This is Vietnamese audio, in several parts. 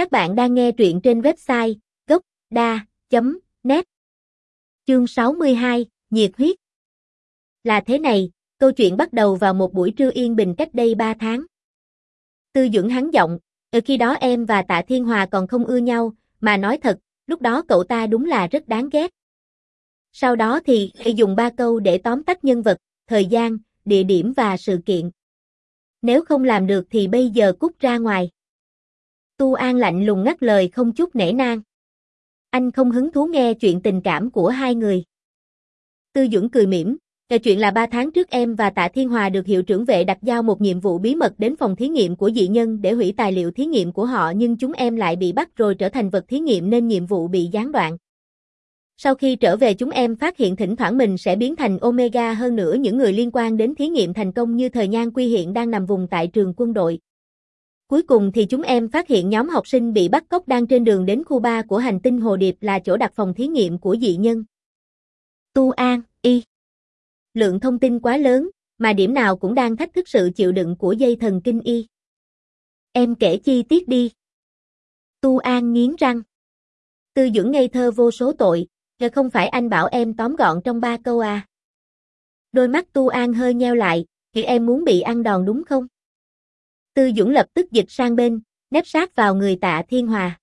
Các bạn đang nghe truyện trên website gốc.da.net Chương 62, Nhiệt huyết Là thế này, câu chuyện bắt đầu vào một buổi trưa yên bình cách đây 3 tháng. Tư dưỡng hắn giọng, ở khi đó em và Tạ Thiên Hòa còn không ưa nhau, mà nói thật, lúc đó cậu ta đúng là rất đáng ghét. Sau đó thì, hãy dùng ba câu để tóm tắt nhân vật, thời gian, địa điểm và sự kiện. Nếu không làm được thì bây giờ cút ra ngoài. Tu An lạnh lùng ngắt lời không chút nể nang. Anh không hứng thú nghe chuyện tình cảm của hai người. Tư Dũng cười mỉm, Kể chuyện là ba tháng trước em và Tạ Thiên Hòa được hiệu trưởng vệ đặt giao một nhiệm vụ bí mật đến phòng thí nghiệm của dị nhân để hủy tài liệu thí nghiệm của họ nhưng chúng em lại bị bắt rồi trở thành vật thí nghiệm nên nhiệm vụ bị gián đoạn. Sau khi trở về chúng em phát hiện thỉnh thoảng mình sẽ biến thành Omega hơn nữa những người liên quan đến thí nghiệm thành công như thời nhan quy hiện đang nằm vùng tại trường quân đội. Cuối cùng thì chúng em phát hiện nhóm học sinh bị bắt cóc đang trên đường đến khu ba của hành tinh Hồ Điệp là chỗ đặt phòng thí nghiệm của dị nhân. Tu An, Y Lượng thông tin quá lớn, mà điểm nào cũng đang thách thức sự chịu đựng của dây thần kinh Y. Em kể chi tiết đi. Tu An nghiến răng. Tư dưỡng ngây thơ vô số tội, không phải anh bảo em tóm gọn trong ba câu à. Đôi mắt Tu An hơi nheo lại, thì em muốn bị ăn đòn đúng không? Tư Dũng lập tức dịch sang bên, nép sát vào người tạ Thiên Hòa.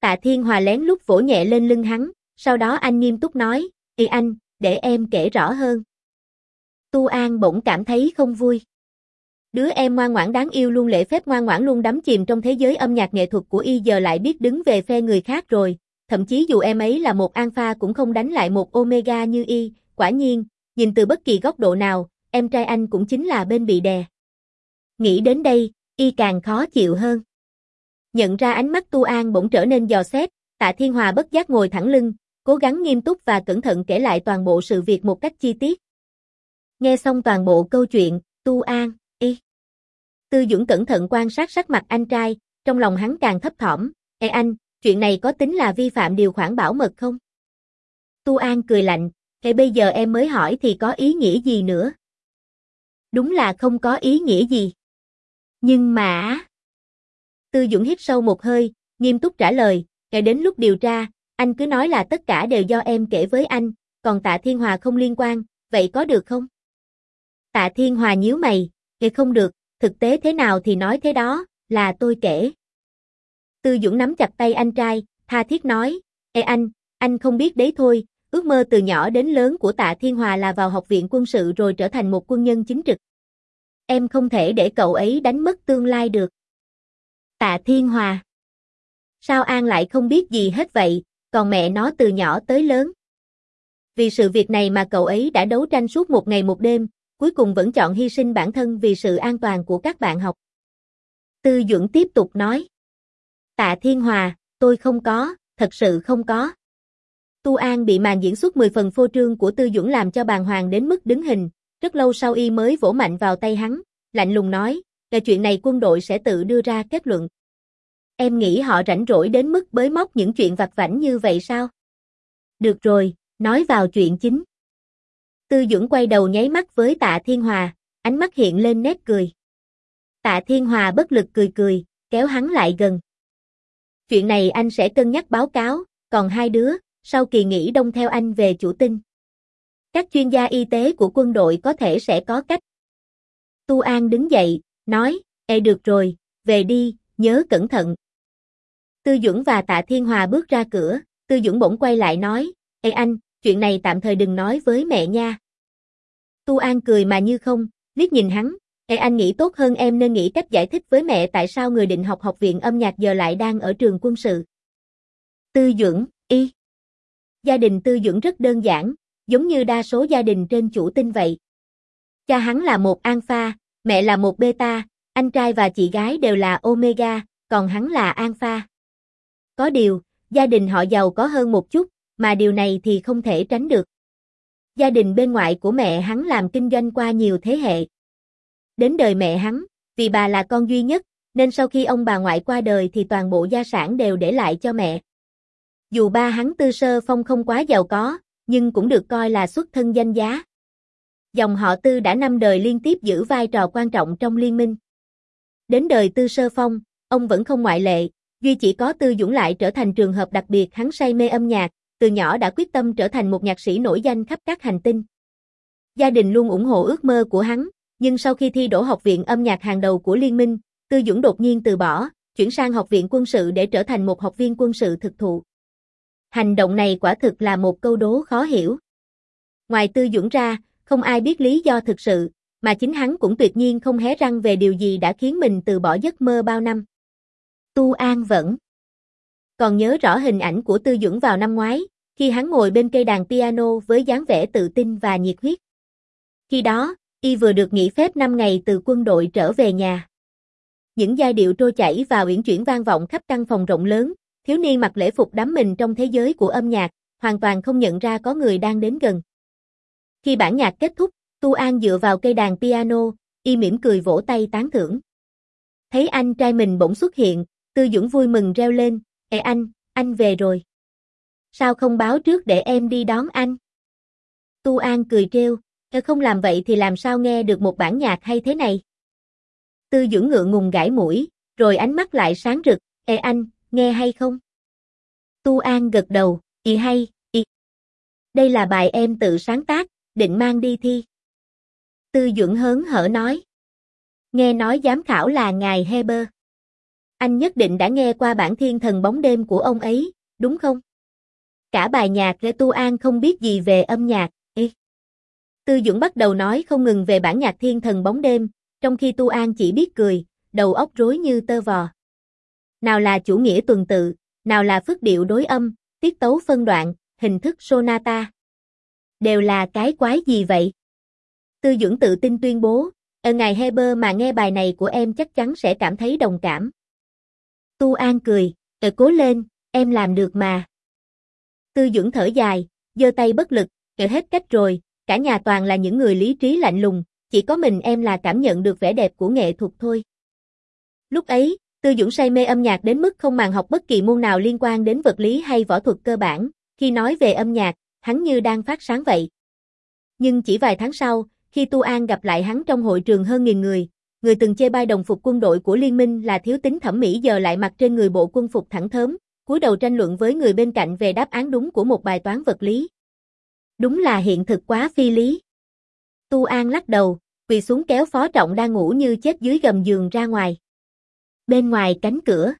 Tạ Thiên Hòa lén lút vỗ nhẹ lên lưng hắn, sau đó anh nghiêm túc nói, Y anh, để em kể rõ hơn. Tu An bỗng cảm thấy không vui. Đứa em ngoan ngoãn đáng yêu luôn lễ phép ngoan ngoãn luôn đắm chìm trong thế giới âm nhạc nghệ thuật của y giờ lại biết đứng về phe người khác rồi, thậm chí dù em ấy là một alpha cũng không đánh lại một omega như y, quả nhiên, nhìn từ bất kỳ góc độ nào, em trai anh cũng chính là bên bị đè. Nghĩ đến đây, y càng khó chịu hơn. Nhận ra ánh mắt Tu An bỗng trở nên dò xét, Tạ Thiên Hòa bất giác ngồi thẳng lưng, cố gắng nghiêm túc và cẩn thận kể lại toàn bộ sự việc một cách chi tiết. Nghe xong toàn bộ câu chuyện, Tu An, y. Tư Dũng cẩn thận quan sát sắc mặt anh trai, trong lòng hắn càng thấp thỏm, Ê anh, chuyện này có tính là vi phạm điều khoản bảo mật không? Tu An cười lạnh, Ê bây giờ em mới hỏi thì có ý nghĩa gì nữa? Đúng là không có ý nghĩa gì. Nhưng mà... Tư Dũng hít sâu một hơi, nghiêm túc trả lời, kể đến lúc điều tra, anh cứ nói là tất cả đều do em kể với anh, còn tạ Thiên Hòa không liên quan, vậy có được không? Tạ Thiên Hòa nhíu mày, kể không được, thực tế thế nào thì nói thế đó, là tôi kể. Tư Dũng nắm chặt tay anh trai, tha thiết nói, Ê anh, anh không biết đấy thôi, ước mơ từ nhỏ đến lớn của tạ Thiên Hòa là vào học viện quân sự rồi trở thành một quân nhân chính trực. Em không thể để cậu ấy đánh mất tương lai được. Tạ Thiên Hòa Sao An lại không biết gì hết vậy, còn mẹ nó từ nhỏ tới lớn. Vì sự việc này mà cậu ấy đã đấu tranh suốt một ngày một đêm, cuối cùng vẫn chọn hy sinh bản thân vì sự an toàn của các bạn học. Tư Duẩn tiếp tục nói. Tạ Thiên Hòa, tôi không có, thật sự không có. Tu An bị màn diễn xuất 10 phần phô trương của Tư Duẩn làm cho bàn hoàng đến mức đứng hình, rất lâu sau y mới vỗ mạnh vào tay hắn, lạnh lùng nói, "Là chuyện này quân đội sẽ tự đưa ra kết luận. Em nghĩ họ rảnh rỗi đến mức bới móc những chuyện vặt vảnh như vậy sao? Được rồi, nói vào chuyện chính. Tư Dũng quay đầu nháy mắt với tạ Thiên Hòa, ánh mắt hiện lên nét cười. Tạ Thiên Hòa bất lực cười cười, kéo hắn lại gần. Chuyện này anh sẽ cân nhắc báo cáo, còn hai đứa, sau kỳ nghỉ đông theo anh về chủ tinh. Các chuyên gia y tế của quân đội có thể sẽ có cách. Tu An đứng dậy, nói, Ê được rồi, về đi, nhớ cẩn thận. Tư Dũng và Tạ Thiên Hòa bước ra cửa, Tư Dũng bỗng quay lại nói, Ê anh, chuyện này tạm thời đừng nói với mẹ nha. Tu An cười mà như không, liếc nhìn hắn, Ê anh nghĩ tốt hơn em nên nghĩ cách giải thích với mẹ tại sao người định học học viện âm nhạc giờ lại đang ở trường quân sự. Tư Dũng, y. Gia đình Tư Dũng rất đơn giản, giống như đa số gia đình trên chủ tinh vậy. Cha hắn là một alpha, mẹ là một beta, anh trai và chị gái đều là omega, còn hắn là alpha. Có điều, gia đình họ giàu có hơn một chút, mà điều này thì không thể tránh được. Gia đình bên ngoại của mẹ hắn làm kinh doanh qua nhiều thế hệ. Đến đời mẹ hắn, vì bà là con duy nhất, nên sau khi ông bà ngoại qua đời thì toàn bộ gia sản đều để lại cho mẹ. Dù ba hắn tư sơ phong không quá giàu có, nhưng cũng được coi là xuất thân danh giá. Dòng họ tư đã năm đời liên tiếp giữ vai trò quan trọng trong liên minh. Đến đời tư sơ phong, ông vẫn không ngoại lệ, Duy chỉ có Tư Dũng lại trở thành trường hợp đặc biệt hắn say mê âm nhạc, từ nhỏ đã quyết tâm trở thành một nhạc sĩ nổi danh khắp các hành tinh. Gia đình luôn ủng hộ ước mơ của hắn, nhưng sau khi thi đỗ học viện âm nhạc hàng đầu của liên minh, Tư Dũng đột nhiên từ bỏ, chuyển sang học viện quân sự để trở thành một học viên quân sự thực thụ. Hành động này quả thực là một câu đố khó hiểu. Ngoài Tư dưỡng ra, không ai biết lý do thực sự, mà chính hắn cũng tuyệt nhiên không hé răng về điều gì đã khiến mình từ bỏ giấc mơ bao năm. Tu An vẫn còn nhớ rõ hình ảnh của Tư Dưỡng vào năm ngoái, khi hắn ngồi bên cây đàn piano với dáng vẻ tự tin và nhiệt huyết. Khi đó, y vừa được nghỉ phép 5 ngày từ quân đội trở về nhà. Những giai điệu trôi chảy và uyển chuyển vang vọng khắp căn phòng rộng lớn, thiếu niên mặc lễ phục đắm mình trong thế giới của âm nhạc, hoàn toàn không nhận ra có người đang đến gần. Khi bản nhạc kết thúc, Tu An dựa vào cây đàn piano, y mỉm cười vỗ tay tán thưởng. Thấy anh trai mình bỗng xuất hiện, Tư Dũng vui mừng reo lên, Ê anh, anh về rồi. Sao không báo trước để em đi đón anh? Tu An cười trêu, không làm vậy thì làm sao nghe được một bản nhạc hay thế này? Tư Dũng ngượng ngùng gãi mũi, rồi ánh mắt lại sáng rực, Ê anh, nghe hay không? Tu An gật đầu, y hay, y. Đây là bài em tự sáng tác, định mang đi thi. Tư Dũng hớn hở nói. Nghe nói giám khảo là ngài Heber. Anh nhất định đã nghe qua bản thiên thần bóng đêm của ông ấy, đúng không? Cả bài nhạc Lê Tu An không biết gì về âm nhạc, y. Tư Dũng bắt đầu nói không ngừng về bản nhạc thiên thần bóng đêm, trong khi Tu An chỉ biết cười, đầu óc rối như tơ vò. Nào là chủ nghĩa tuần tự, nào là phức điệu đối âm, tiết tấu phân đoạn, hình thức sonata. Đều là cái quái gì vậy? Tư Dưỡng tự tin tuyên bố, ở ngày Heber mà nghe bài này của em chắc chắn sẽ cảm thấy đồng cảm. Tu An cười, ờ cố lên, em làm được mà. Tư Dưỡng thở dài, giơ tay bất lực, kể hết cách rồi, cả nhà toàn là những người lý trí lạnh lùng, chỉ có mình em là cảm nhận được vẻ đẹp của nghệ thuật thôi. Lúc ấy, Tư Dũng say mê âm nhạc đến mức không màng học bất kỳ môn nào liên quan đến vật lý hay võ thuật cơ bản, khi nói về âm nhạc, hắn như đang phát sáng vậy. Nhưng chỉ vài tháng sau, khi Tu An gặp lại hắn trong hội trường hơn nghìn người, người từng chê bai đồng phục quân đội của liên minh là thiếu tính thẩm mỹ giờ lại mặc trên người bộ quân phục thẳng thớm, cúi đầu tranh luận với người bên cạnh về đáp án đúng của một bài toán vật lý. Đúng là hiện thực quá phi lý. Tu An lắc đầu, quỳ xuống kéo phó trọng đang ngủ như chết dưới gầm giường ra ngoài. Bên ngoài cánh cửa.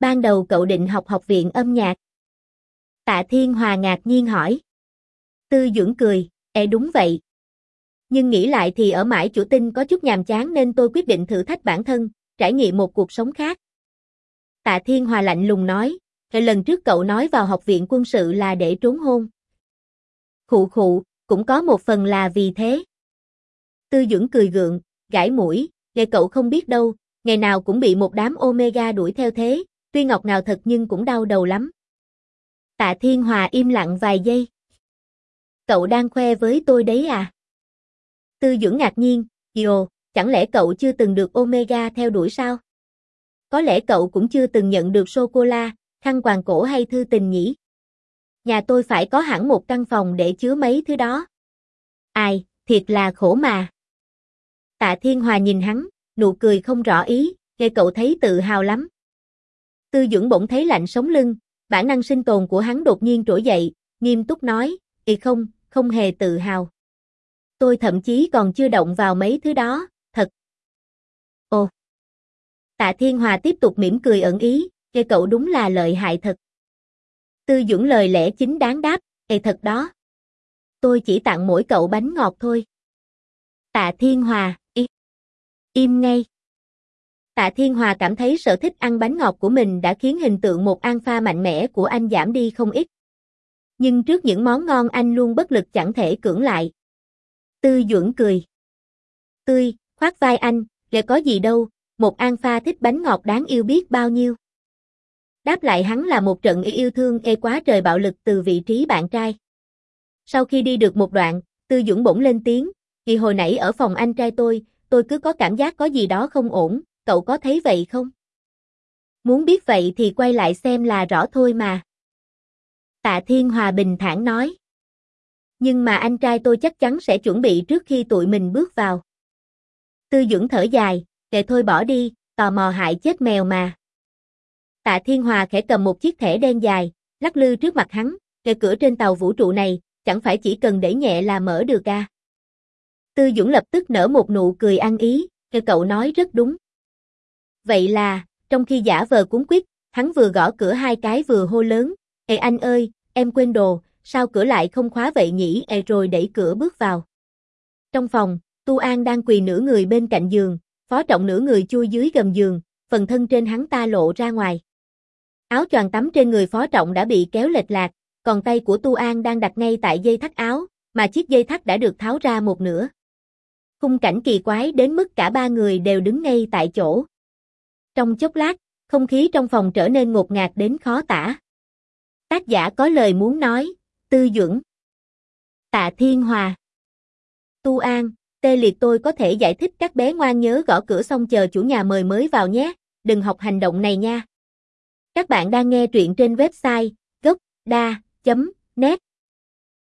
Ban đầu cậu định học học viện âm nhạc. Tạ Thiên Hòa ngạc nhiên hỏi. Tư Dưỡng cười, e đúng vậy, nhưng nghĩ lại thì ở mãi chủ tinh có chút nhàm chán nên tôi quyết định thử thách bản thân, trải nghiệm một cuộc sống khác. Tạ Thiên Hòa lạnh lùng nói, lần trước cậu nói vào học viện quân sự là để trốn hôn. Khụ khụ, cũng có một phần là vì thế. Tư Dưỡng cười gượng, gãi mũi, nghe cậu không biết đâu, ngày nào cũng bị một đám Omega đuổi theo thế, tuy ngọc ngào thật nhưng cũng đau đầu lắm. Tạ Thiên Hòa im lặng vài giây. Cậu đang khoe với tôi đấy à? Tư Dưỡng ngạc nhiên, Ồ, chẳng lẽ cậu chưa từng được Omega theo đuổi sao? Có lẽ cậu cũng chưa từng nhận được sô-cô-la, khăn quàng cổ hay thư tình nhỉ? Nhà tôi phải có hẳn một căn phòng để chứa mấy thứ đó. Ai, thiệt là khổ mà. Tạ Thiên Hòa nhìn hắn, nụ cười không rõ ý, nghe cậu thấy tự hào lắm. Tư Dũng bỗng thấy lạnh sống lưng, bản năng sinh tồn của hắn đột nhiên trỗi dậy, nghiêm túc nói, "Ì không, không hề tự hào." Tôi thậm chí còn chưa động vào mấy thứ đó, thật. Ồ. Tạ Thiên Hòa tiếp tục mỉm cười ẩn ý, nghe cậu đúng là lợi hại thật. Tư Dũng lời lẽ chính đáng đáp, ê thật đó. Tôi chỉ tặng mỗi cậu bánh ngọt thôi. Tạ Thiên Hòa, im. Ngay. Tạ Thiên Hòa cảm thấy sở thích ăn bánh ngọt của mình đã khiến hình tượng một alpha mạnh mẽ của anh giảm đi không ít. Nhưng trước những món ngon anh luôn bất lực chẳng thể cưỡng lại. Tư Duẩn cười. Tươi, khoác vai anh, Lẽ có gì đâu, một an pha thích bánh ngọt đáng yêu biết bao nhiêu. Đáp lại hắn là một trận yêu thương ê quá trời bạo lực từ vị trí bạn trai. Sau khi đi được một đoạn, Tư Dũng bỗng lên tiếng, vì hồi nãy ở phòng anh trai tôi, tôi cứ có cảm giác có gì đó không ổn, cậu có thấy vậy không? Muốn biết vậy thì quay lại xem là rõ thôi mà. Tạ Thiên Hòa bình thản nói nhưng mà anh trai tôi chắc chắn sẽ chuẩn bị trước khi tụi mình bước vào. Tư dưỡng thở dài, kệ thôi bỏ đi, tò mò hại chết mèo mà. Tạ Thiên Hòa khẽ cầm một chiếc thẻ đen dài, lắc lư trước mặt hắn, kề cửa trên tàu vũ trụ này, chẳng phải chỉ cần để nhẹ là mở được à. Tư Dũng lập tức nở một nụ cười ăn ý, cậu nói rất đúng. Vậy là, trong khi giả vờ cuốn quýt, hắn vừa gõ cửa hai cái vừa hô lớn, Ê anh ơi, em quên đồ, sao cửa lại không khóa vậy nhỉ? Ê rồi đẩy cửa bước vào. Trong phòng, Tu An đang quỳ nửa người bên cạnh giường, phó trọng nửa người chui dưới gầm giường, phần thân trên hắn ta lộ ra ngoài. Áo choàng tắm trên người phó trọng đã bị kéo lệch lạc, còn tay của Tu An đang đặt ngay tại dây thắt áo, mà chiếc dây thắt đã được tháo ra một nửa. Khung cảnh kỳ quái đến mức cả ba người đều đứng ngay tại chỗ. Trong chốc lát, không khí trong phòng trở nên ngột ngạt đến khó tả. Tác giả có lời muốn nói, Tư Dưỡng, Tạ Thiên Hòa Tu An, tê liệt tôi có thể giải thích các bé ngoan nhớ gõ cửa xong chờ chủ nhà mời mới vào nhé, đừng học hành động này nha. Các bạn đang nghe truyện trên website gocda.net